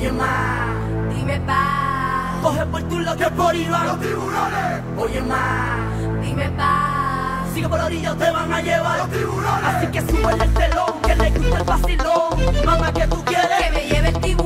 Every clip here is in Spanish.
Oye más, dime pa. Coge por tu lado que por Iván. Los tiburones. Oye más, dime pa. Sigue por la orilla te van a llevar. Los tiburones. Así que súbele el telón, que le gusta el vacilón. Mamá, que tú quieres? Que me lleve el tiburón.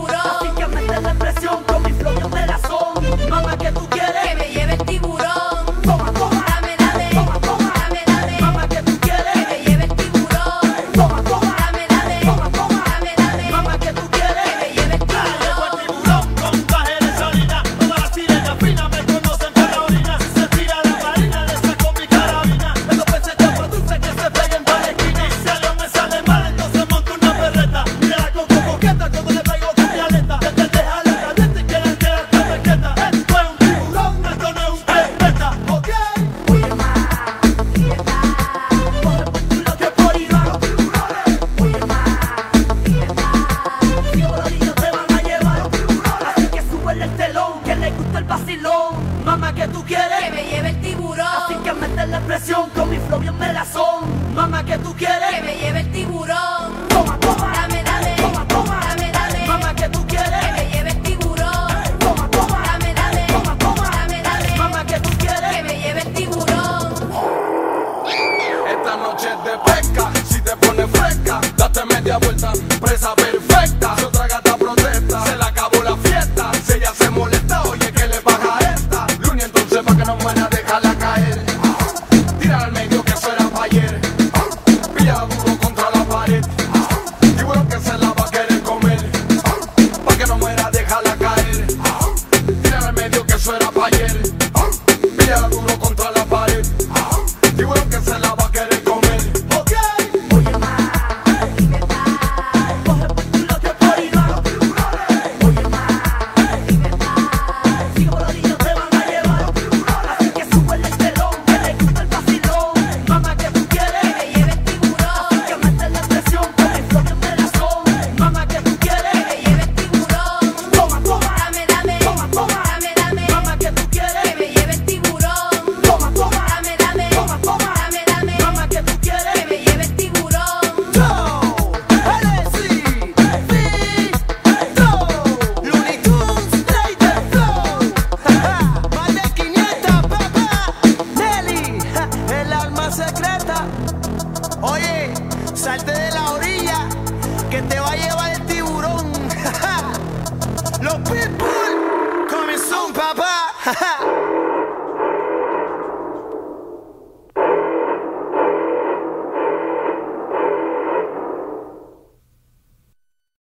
Mamá, que tú quieres? Que me lleve el tiburón. Así que mete la presión con mi flow bien melazón. Mamá, que tú quieres? Que me lleve el tiburón. Toma, toma. Dame, dame. Toma, toma. Dame, dame. Mamá, que tú quieres? Que me lleve el tiburón. Toma, toma. Dame, dame. Toma, toma. Dame, dame. Mamá, que tú quieres? Que me lleve el tiburón. Esta noche es de pesca. Si te pones fresca, date media vuelta. Presa perfecta. duro contra la pared. Ah, y bueno que se la que te va a llevar el tiburón. Los pitbull comenzó un papá.